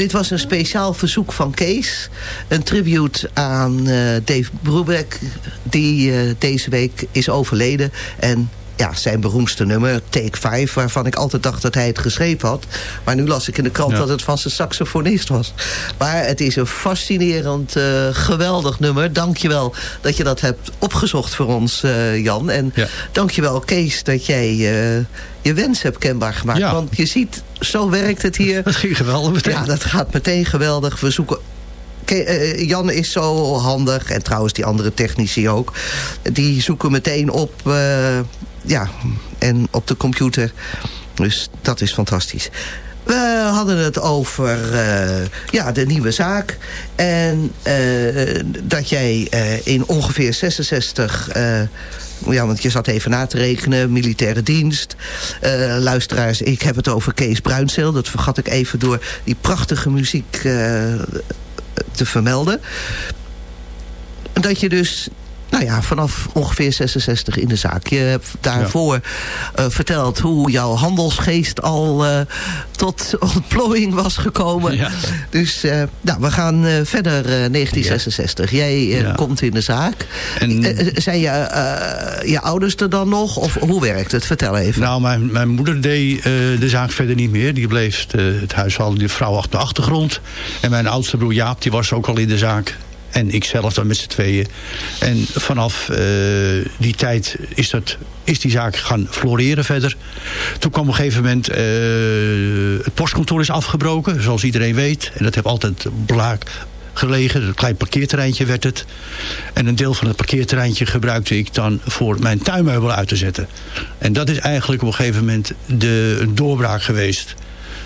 Dit was een speciaal verzoek van Kees. Een tribute aan eh, Dave Brubeck, die eh, deze week is overleden. En ja, zijn beroemdste nummer, Take 5, waarvan ik altijd dacht dat hij het geschreven had. Maar nu las ik in de krant Ja. dat het van zijn saxofonist was. Maar het is een fascinerend, eh, geweldig nummer. Dankjewel dat je dat hebt opgezocht voor ons, eh, Jan. En dankjewel, Kees, dat jij eh, je wens hebt kenbaar gemaakt. Ja. Want je ziet, zo werkt het hier. Dat ging geweldig meteen. Ja, dat gaat meteen geweldig. We zoeken... Ke- eh, Jan is zo handig, en trouwens die andere technici ook. Die zoeken meteen op, eh, ja, en op de computer. Dus dat is fantastisch. We hadden het over eh, ja, de nieuwe zaak. En eh, dat jij eh, in ongeveer 66... eh, ja, want je zat even na te rekenen. Militaire dienst. Eh, luisteraars, ik heb het over Kees Bruinzeel. Dat vergat ik even door die prachtige muziek eh, te vermelden. Dat je dus nou ja, vanaf ongeveer 66 in de zaak. Je hebt daarvoor eh, verteld hoe jouw handelsgeest al eh, tot ontplooiing was gekomen. Dus eh, nou, we gaan verder eh, 1966. Jij Ja. komt in de zaak. Eh, zijn je, je ouders er dan nog? Of hoe werkt het? Vertel even. Nou, mijn, mijn moeder deed de zaak verder niet meer. Die bleef eh, het huishouden, die vrouw achter de achtergrond. En mijn oudste broer Jaap, die was ook al in de zaak. En ik zelf dan met z'n tweeën. En vanaf eh, die tijd is, dat, is die zaak gaan floreren verder. Toen kwam op een gegeven moment... eh, het postkantoor is afgebroken, zoals iedereen weet. En dat heeft altijd blaak gelegen. Een klein parkeerterreintje werd het. En een deel van het parkeerterreintje gebruikte ik dan voor mijn tuinmeubelen uit te zetten. En dat is eigenlijk op een gegeven moment de doorbraak geweest.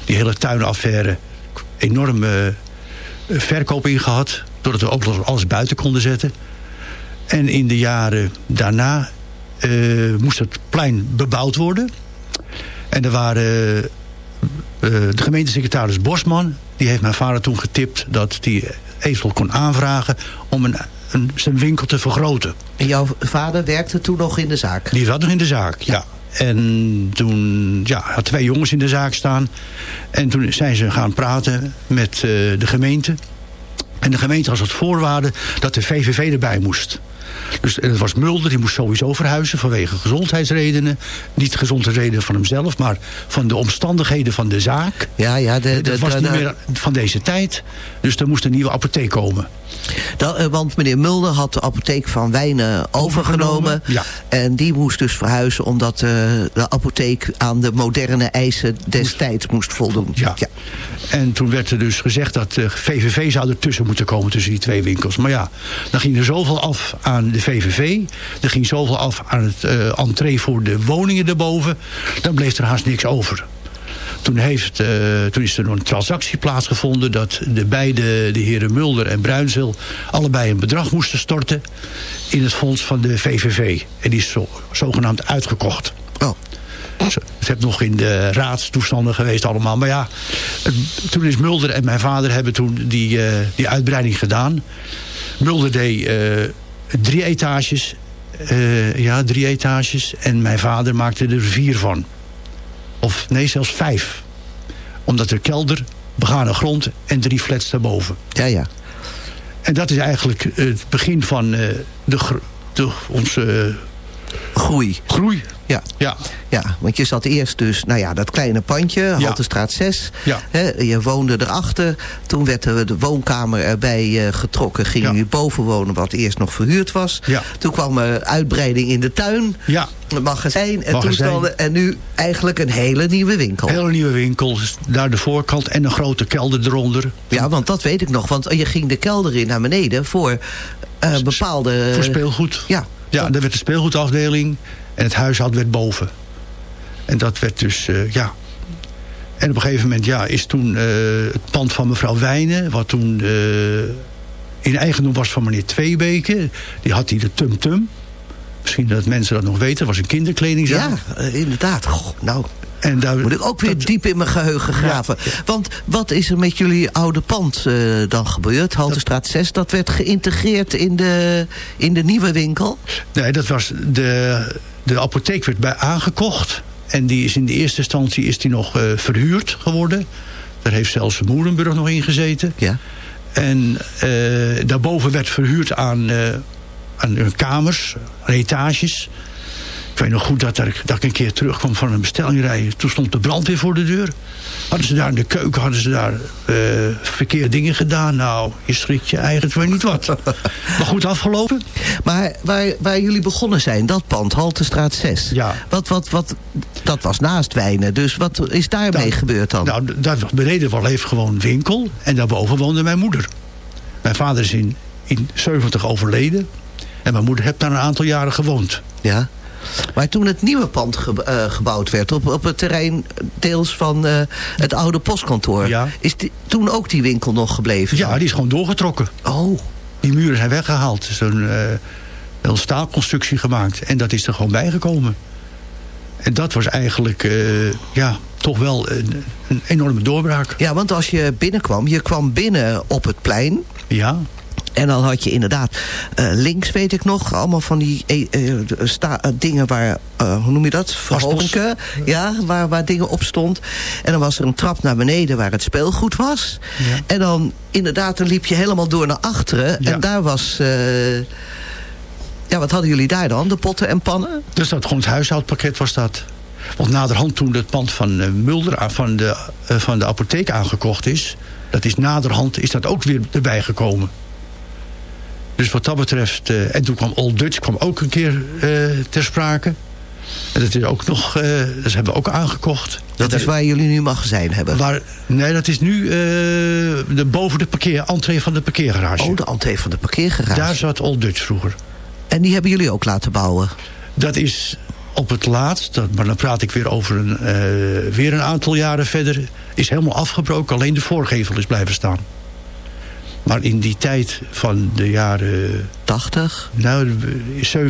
Die hele tuinaffaire. Enorme eh, verkoop ingehad. Doordat we ook alles buiten konden zetten. En in de jaren daarna eh, moest het plein bebouwd worden. En er waren eh, de gemeentesecretaris Bosman... die heeft mijn vader toen getipt dat hij eventueel kon aanvragen... om een, een, zijn winkel te vergroten. En jouw vader werkte toen nog in de zaak? Die zat nog in de zaak, ja. En toen ja, had twee jongens in de zaak staan. En toen zijn ze gaan praten met eh, de gemeente. En de gemeente als voorwaarde dat de VVV erbij moest. Dus en het was Mulder, die moest sowieso verhuizen vanwege gezondheidsredenen. Niet gezondheidsredenen van hemzelf, maar van de omstandigheden van de zaak. Ja, ja. De, dat was de- niet meer van deze tijd. Dus er moest een nieuwe apotheek komen. Dat, eh, want meneer Mulder had de apotheek van Wijnen overgenomen. Ja. En die moest dus verhuizen omdat eh, de apotheek aan de moderne eisen destijds moest voldoen. Ja. En toen werd er dus gezegd dat de VVV zou ertussen moeten komen tussen die twee winkels. Maar ja, dan ging er zoveel af aan de VVV. Er ging zoveel af aan het eh entree voor de woningen erboven. Dan bleef er haast niks over. Toen, heeft, eh, toen is er een transactie plaatsgevonden... dat de beide, de heren Mulder en Bruinzel... allebei een bedrag moesten storten... in het fonds van de VVV. En die is zo, zogenaamd uitgekocht. Oh. Het heeft nog in de raadstoestanden geweest allemaal. Maar ja, toen is Mulder en mijn vader hebben toen die, eh, die uitbreiding gedaan. Mulder deed drie etages. eh, ja, drie etages. En mijn vader maakte er vier van. Of nee, zelfs vijf. Omdat er kelder, begane grond en drie flats daarboven. Ja, ja. En dat is eigenlijk het begin van eh, de, de, onze eh, Groei. groei. Ja. Ja. Ja, want je zat eerst dus, nou ja, dat kleine pandje, Haltestraat 6. Ja. Hè, je woonde erachter. Toen werd er de woonkamer erbij eh, getrokken. Ging Ja. je boven wonen, wat eerst nog verhuurd was. Ja. Toen kwam er uitbreiding in de tuin. Ja. Een magazijn en Magazijn. En nu eigenlijk een hele nieuwe winkel. Hele nieuwe winkels, daar de voorkant en een grote kelder eronder. Ja, want dat weet ik nog. Want je ging de kelder in naar beneden voor eh, bepaalde... Voor speelgoed. Ja. Ja, daar werd de speelgoedafdeling en het huishoud werd boven. En dat werd dus, eh, ja... En op een gegeven moment ja, is toen eh, het pand van mevrouw Wijnen... wat toen eh, in eigendom was van meneer Tweebeke... die had hij de Tum Tum. Misschien dat mensen dat nog weten. Dat was een kinderkledingzaak. Ja, inderdaad. Goh, nou, En daar, moet ik ook weer diep in mijn geheugen graven. Want wat is er met jullie oude pand dan gebeurd? Haltestraat 6, dat werd geïntegreerd in de, in de nieuwe winkel? Nee, dat was de, de apotheek werd bij aangekocht. En die is in de eerste instantie is die nog eh, verhuurd geworden. Daar heeft zelfs Moerenburg nog in gezeten. Ja. En eh, daarboven werd verhuurd aan, eh, aan kamers, aan etages. Ik weet nog goed dat, er, dat ik een keer terugkwam van een bestelling rijden. Toen stond de brandweer voor de deur. Hadden ze daar in de keuken hadden ze daar eh, verkeerde dingen gedaan. Nou, je schrikt je eigenlijk weer niet wat. maar goed afgelopen. Maar waar, waar jullie begonnen zijn, dat pand, Haltestraat 6. Ja. Wat, wat, wat, dat was naast Wijnen. Dus wat is daarmee gebeurd dan? Nou, daar beneden wel heeft gewoon winkel. En daarboven woonde mijn moeder. Mijn vader is in, in 70 overleden. En mijn moeder heeft daar een aantal jaren gewoond. Ja. Maar toen het nieuwe pand ge- eh, gebouwd werd... Op, op het terrein deels van eh, het oude postkantoor... Ja. is die, toen ook die winkel nog gebleven? Ja, die is gewoon doorgetrokken. Oh. Die muren zijn weggehaald. Er is een, eh, een staalconstructie gemaakt. En dat is er gewoon bijgekomen. En dat was eigenlijk, ja, toch wel een, een enorme doorbraak. Ja, want als je binnenkwam, je kwam binnen op het plein... Ja. En dan had je inderdaad eh, links, weet ik nog, allemaal van die eh, eh, sta, dingen waar, hoe noem je dat? Verhogen. Ja, waar, waar dingen op stond. En dan was er een trap naar beneden waar het speelgoed was. Ja. En dan inderdaad, dan liep je helemaal door naar achteren. Ja. En daar was... ja, wat hadden jullie daar dan? De potten en pannen? Dus dat gewoon het huishoudpakket was dat. Want naderhand toen het pand van Mulder aan- van de, van de apotheek aangekocht is... dat is naderhand is dat ook weer erbij gekomen. Dus wat dat betreft... eh, en toen kwam Old Dutch kwam ook een keer eh, ter sprake. En dat is ook nog... eh, dat hebben we ook aangekocht. Dat is waar jullie nu magazijn hebben. Waar, nee, dat is nu de, boven de parkeer, entree van de parkeergarage. Oh, de entree van de parkeergarage. Daar zat Old Dutch vroeger. En die hebben jullie ook laten bouwen? Dat is op het laatst, dat, maar dan praat ik weer over een, weer een aantal jaren verder... is helemaal afgebroken, alleen de voorgevel is blijven staan. Maar in die tijd van de jaren... 80? Nou,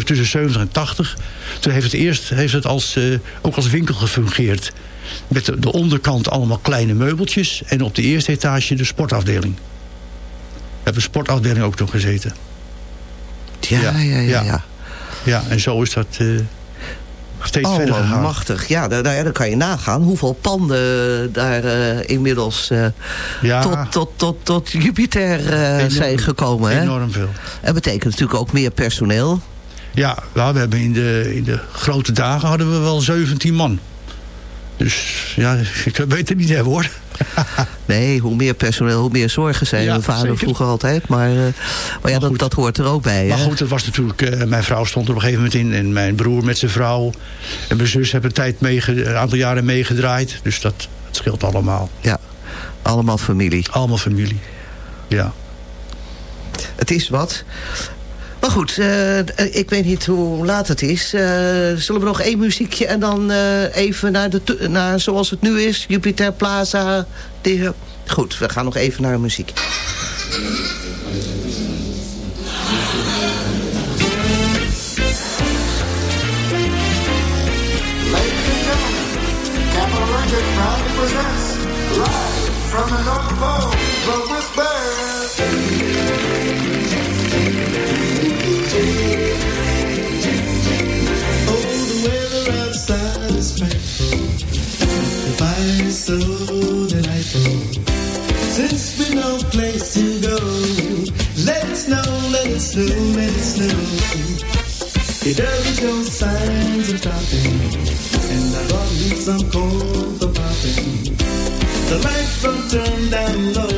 tussen 70 en 80... toen heeft het eerst heeft het als, eh, ook als winkel gefungeerd. Met de, de onderkant allemaal kleine meubeltjes... en op de eerste etage de sportafdeling. We hebben de sportafdeling ook nog gezeten. Ja, ja, ja. ja, ja. Ja, en zo is dat eh, steeds verder Oh, gegaan. machtig. Ja, daar, daar- dan kan je nagaan hoeveel panden daar eh, inmiddels eh, Ja. tot, tot, tot, tot Jupiter eh, Enorm- zijn gekomen. Hè? Enorm veel. En betekent natuurlijk ook meer personeel. Ja, nou, we hebben in de, in de grote dagen hadden we wel 17 man. Dus ja, ik weet het niet hebben hoor. Nee, hoe meer personeel, hoe meer zorgen zijn. Ja, Mijn vader zeker. vroeger altijd. Maar, eh, maar ja, dat, dat hoort er ook bij. Maar hè? goed, dat was natuurlijk, eh, mijn vrouw stond er op een gegeven moment in. En mijn broer met zijn vrouw. En mijn zus hebben een, tijd een aantal jaren meegedraaid. Dus dat, dat scheelt allemaal. Ja, allemaal familie. Allemaal familie, ja. Het is wat. Maar goed, eh, ik weet niet hoe laat het is. Eh, zullen we nog één muziekje en dan eh, even naar, de, naar zoals het nu is? Jupiter Plaza. Goed, we gaan nog even naar muziek. So delightful. Since we've no place to go, let it snow, let it snow, let it snow. It doesn't show signs of stopping, and I brought me some corn for popping. The lights from turn down low.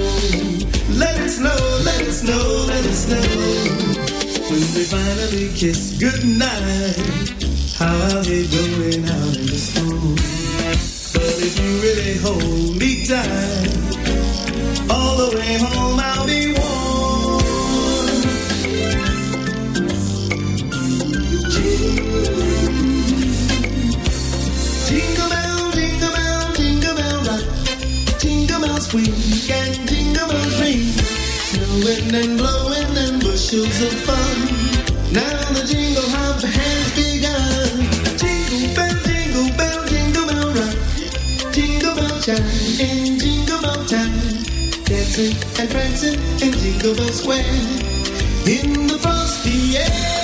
Let it snow, let it snow, let it snow. When we finally kiss goodnight, how I'll hate going out in the snow. But if you really hold me tight, all the way home I'll be warm. Jingle bell, jingle bell, jingle bell rock. Jingle bells swing and jingle bells ring. Snowing and blowing and bushels of fun. Now the jingle hop has begun. Jingle in jingle bell time. Dancing and prancing in Jingle Bell Square. In the frosty air.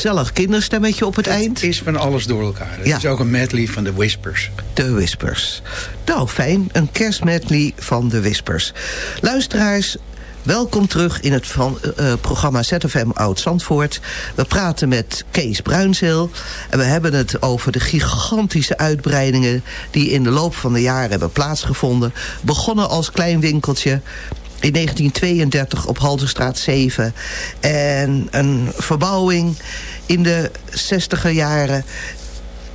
Gezellig kinderstemmetje op het, eind. Het is van alles door elkaar. Het Ja. is ook een medley van de Whispers. De Whispers. Nou, fijn. Een kerstmedley van de Whispers. Luisteraars, welkom terug in het van, eh, programma ZFM Oud-Zandvoort. We praten met Kees Bruinzeel. En we hebben het over de gigantische uitbreidingen... die in de loop van de jaren hebben plaatsgevonden. Begonnen als klein winkeltje... In 1932 op Halterstraat 7. En een verbouwing in de 60er jaren.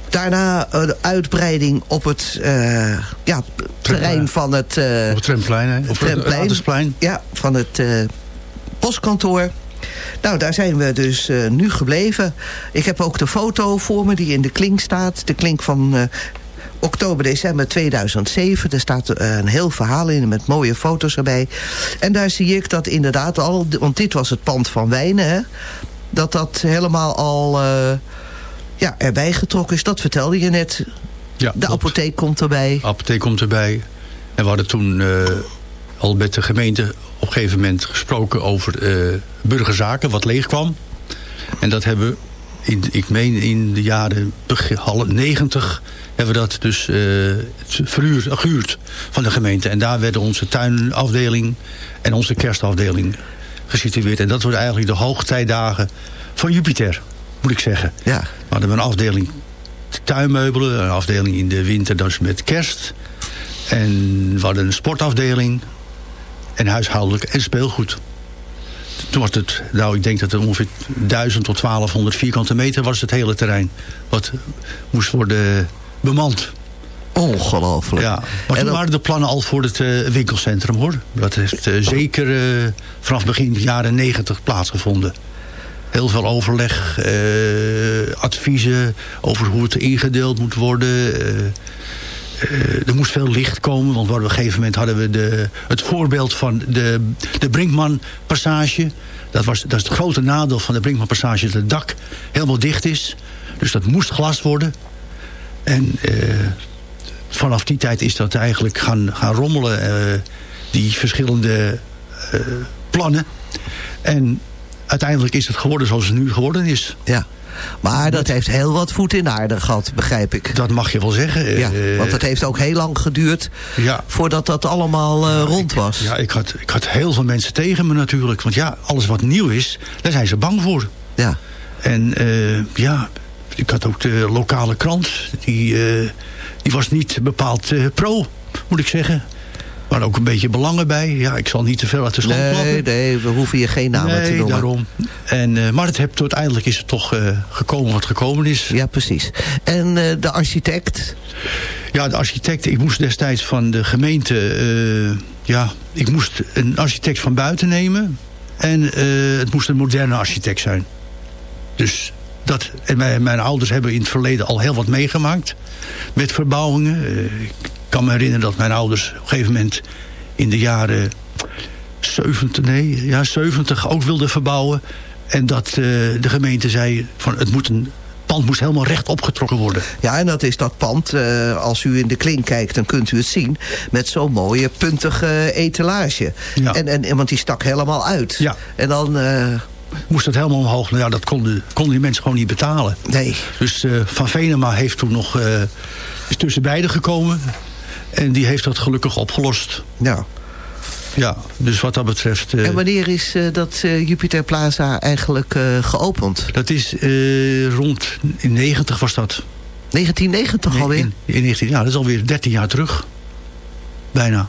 Daarna een uitbreiding op het eh, ja, terrein van het... eh, Op het Tremplein, hè? Of het. Ja, van het eh, postkantoor. Nou, daar zijn we dus eh, nu gebleven. Ik heb ook de foto voor me die in de klink staat. De klink van eh, oktober, december 2007. Er staat eh, een heel verhaal in met mooie foto's erbij. En daar zie ik dat inderdaad al... Want dit was het pand van Wijnen, hè? Dat dat helemaal al eh, ja, erbij getrokken is. Dat vertelde je net. Ja, de apotheek komt erbij. De apotheek komt erbij. En we hadden toen eh, al met de gemeente op een gegeven moment gesproken over eh, burgerzaken, wat leeg kwam. En dat hebben we, in, ik meen in de jaren begin, half 90, hebben we dat dus verhuurd, gehuurd van de gemeente. En daar werden onze tuinafdeling en onze kerstafdeling gesitueerd. En dat worden eigenlijk de hoogtijdagen van Jupiter, moet ik zeggen. Ja. We hadden een afdeling tuinmeubelen, een afdeling in de winter dus met kerst. En we hadden een sportafdeling en huishoudelijk en speelgoed. Toen was het, nou ik denk dat het ongeveer 1000 tot 1200 vierkante meter was het hele terrein. Wat moest worden bemand. Ongelooflijk. Ja, maar toen waren de plannen al voor het eh, winkelcentrum hoor. Dat heeft eh, zeker eh, vanaf begin jaren 90 plaatsgevonden. Heel veel overleg, adviezen over hoe het ingedeeld moet worden. er moest veel licht komen, want op een gegeven moment hadden we de, het voorbeeld van de, de Brinkman-passage. Dat, was, dat is het grote nadeel van de Brinkman-passage, dat het dak helemaal dicht is. Dus dat moest glas worden. En vanaf die tijd is dat eigenlijk gaan, gaan rommelen, eh, die verschillende eh, plannen. En uiteindelijk is het geworden zoals het nu geworden is. Ja. Maar dat heeft heel wat voet in aarde gehad, begrijp ik. Dat mag je wel zeggen. Ja, Eh, want het heeft ook heel lang geduurd Ja. voordat dat allemaal rond was. Ja, ik had, ik had heel veel mensen tegen me natuurlijk. Want ja, alles wat nieuw is, daar zijn ze bang voor. Ja. En ja, ik had ook de lokale krant. Die, die was niet bepaald eh, pro, moet ik zeggen. Maar ook een beetje belangen bij. Ja, ik zal niet te veel uit de stand Nee, nee, we hoeven je geen namen nee, te noemen. daarom. En, eh, maar het heb, uiteindelijk is het toch eh, gekomen wat gekomen is. Ja, precies. En de architect? Ja, de architect. Ik moest destijds van de gemeente... ja, ik moest een architect van buiten nemen. En het moest een moderne architect zijn. Dus dat... En mijn, mijn ouders hebben in het verleden al heel wat meegemaakt. Met verbouwingen. Eh, ik kan me herinneren dat mijn ouders op een gegeven moment... in de jaren 70, nee, ja, 70 ook wilden verbouwen. En dat eh, de gemeente zei... Van, het moet een pand moest helemaal recht opgetrokken worden. Ja, en dat is dat pand. eh, als u in de klink kijkt, dan kunt u het zien. Met zo'n mooie puntige etalage. Ja. En, en, want die stak helemaal uit. Ja. En dan... moest het helemaal omhoog. Nou ja, dat konden, konden die mensen gewoon niet betalen. Nee. Dus eh, Van Venema heeft toen nog... eh, is tussen beiden gekomen. En die heeft dat gelukkig opgelost. Ja. Ja, dus wat dat betreft... eh, En wanneer is dat Jupiter Plaza eigenlijk geopend? dat is rond... In 90 was dat. 1990 Nee, alweer? In, in 19, ja, dat is alweer 13 jaar terug. Bijna.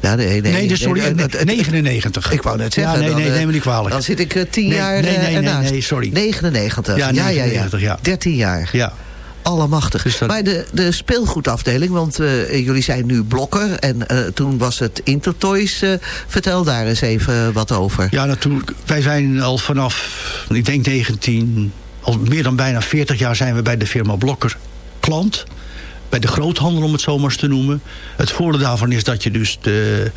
Ja, nee, nee. Nee, dus sorry, nee, nee, het- het- 99. Ik wou net zeggen. Ja, nee, dan, nee, eh, neem me niet kwalijk. Dan zit ik eh, 10 Nee, jaar nee, eh, nee, nee, sorry. 99. Ja, ja, ja, 99, ja. 13 jaar. Ja. Allemachtig. Dus dat- Maar de, de speelgoedafdeling, want jullie zijn nu blokker... en toen was het Intertoys. vertel daar eens even wat over. Ja, natuurlijk. Wij zijn al vanaf, ik denk 19, al meer dan bijna 40 jaar zijn we bij de firma Blokker klant. Bij de groothandel, om het zo maar eens te noemen. Het voordeel daarvan is dat je dus de,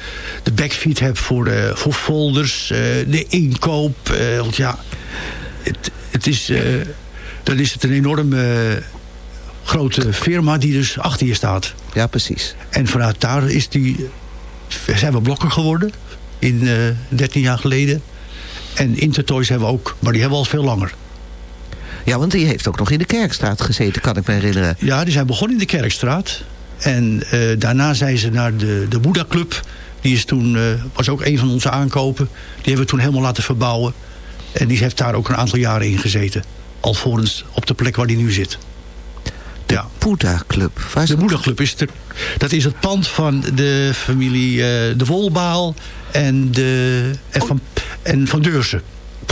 de backfeed hebt voor, de, voor folders, eh, de inkoop. eh, want ja, het, het is, eh, dan is het een enorme grote firma die dus achter je staat. Ja, precies. En vanuit daar is die, zijn we blokker geworden. In eh 13 jaar geleden. En Intertoys hebben we ook, maar die hebben we al veel langer. Ja, want die heeft ook nog in de Kerkstraat gezeten, kan ik me herinneren. Ja, die zijn begonnen in de Kerkstraat. En eh, daarna zijn ze naar de, de Boeddha Club. Die is toen, eh, was ook een van onze aankopen. Die hebben we toen helemaal laten verbouwen. En die heeft daar ook een aantal jaren in gezeten. Alvorens op de plek waar die nu zit. Ja. Boeddha Club. Waar is de? Boeddha Club is, de, dat is het pand van de familie eh, De Wolbaal en, de, en, van, en van Deursen.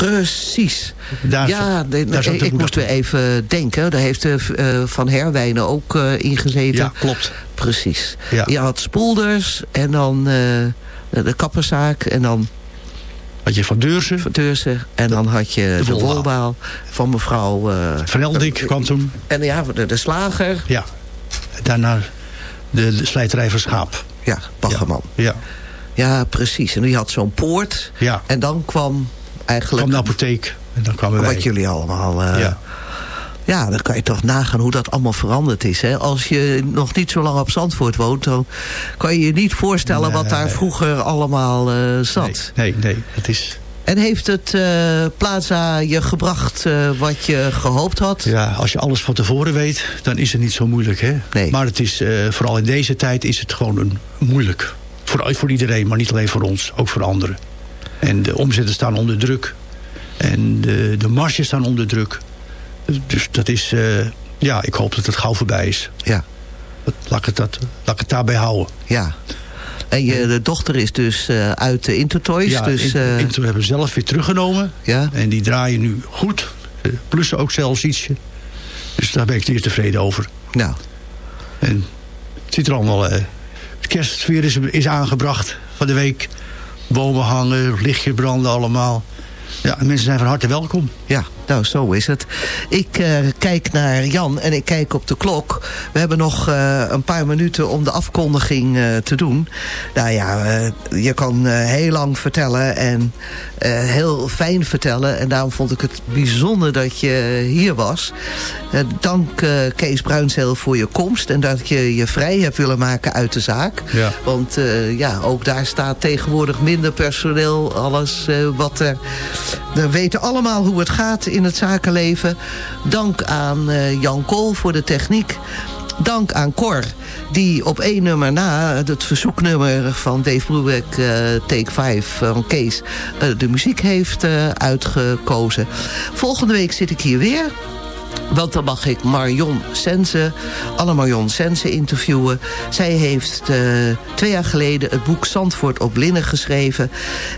Precies. Daar, ja, de- daar de ik moest weer even denken. Daar heeft eh, eh, Van Herwijnen ook eh in gezeten. Ja, klopt. Precies. Ja. Je had Spoelders en dan de de kapperszaak en dan... Had je Van Deursen. Van Deursen. En dan had je de, wolbaal van mevrouw... Van Eldik kwam toen. en ja, de, de slager. Ja. Daarna de, de slijterij van Schaap. Ja, Baggerman. Ja. Ja, precies. En die had zo'n poort. Ja. En dan kwam eigenlijk... kwam de apotheek. En dan kwamen wij. Wat jullie allemaal... eh, Ja. ja, dan kan je toch nagaan hoe dat allemaal veranderd is. Hè? Als je nog niet zo lang op Zandvoort woont... dan kan je je niet voorstellen wat daar vroeger allemaal eh, zat. Nee, nee, het is... En heeft het eh, Plaza je gebracht wat je gehoopt had? Ja, als je alles van tevoren weet, dan is het niet zo moeilijk. Hè? Nee. Maar het is, vooral in deze tijd is het gewoon een, moeilijk. Voor, voor iedereen, maar niet alleen voor ons, ook voor anderen. En de omzetten staan onder druk. En de, de marges staan onder druk. Dus dat is... eh, ja, ik hoop dat het gauw voorbij is. Ja. Laat, ik het, dat, laat ik het daarbij houden. Ja. En je de dochter is dus eh, uit de Intertoys. Ja, dus, in- eh, Inter hebben zelf weer teruggenomen. Ja. En die draaien nu goed. Plussen ook zelfs ietsje. Dus daar ben ik zeer tevreden over. Nou. En het ziet er allemaal... eh de kerstsfeer is, is aangebracht van de week. Bomen hangen, lichtje branden allemaal. Ja, en mensen zijn van harte welkom. Ja, nou zo is het. Ik eh, kijk naar Jan en ik kijk op de klok. We hebben nog eh, een paar minuten om de afkondiging eh, te doen. Nou ja, je kan heel lang vertellen en heel fijn vertellen. En daarom vond ik het bijzonder dat je hier was. Dank Kees Bruinzeel voor je komst en dat je je vrij hebt willen maken uit de zaak. Ja. Want ja, ook daar staat tegenwoordig minder personeel. Alles wat er... We weten allemaal hoe het gaat in het zakenleven. Dank aan eh, Jan Kool voor de techniek. Dank aan Cor, die op één nummer na, het verzoeknummer van Dave Brubeck, eh, Take 5 van Kees, eh, de muziek heeft uitgekozen. Volgende week zit ik hier weer. Want dan mag ik Marion Sense, Anne Marion Sense interviewen. Zij heeft eh, twee jaar geleden het boek Zandvoort op Linnen geschreven.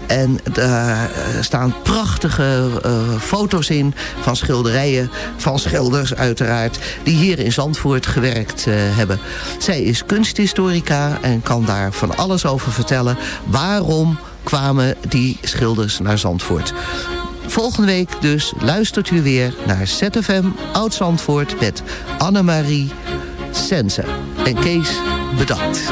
En daar eh, staan prachtige eh, foto's in van schilderijen van schilders uiteraard... die hier in Zandvoort gewerkt hebben. Zij is kunsthistorica en kan daar van alles over vertellen. Waarom kwamen die schilders naar Zandvoort? Volgende week dus luistert u weer naar ZFM Oud-Zandvoort... met Annemarie Sense. En Kees, bedankt.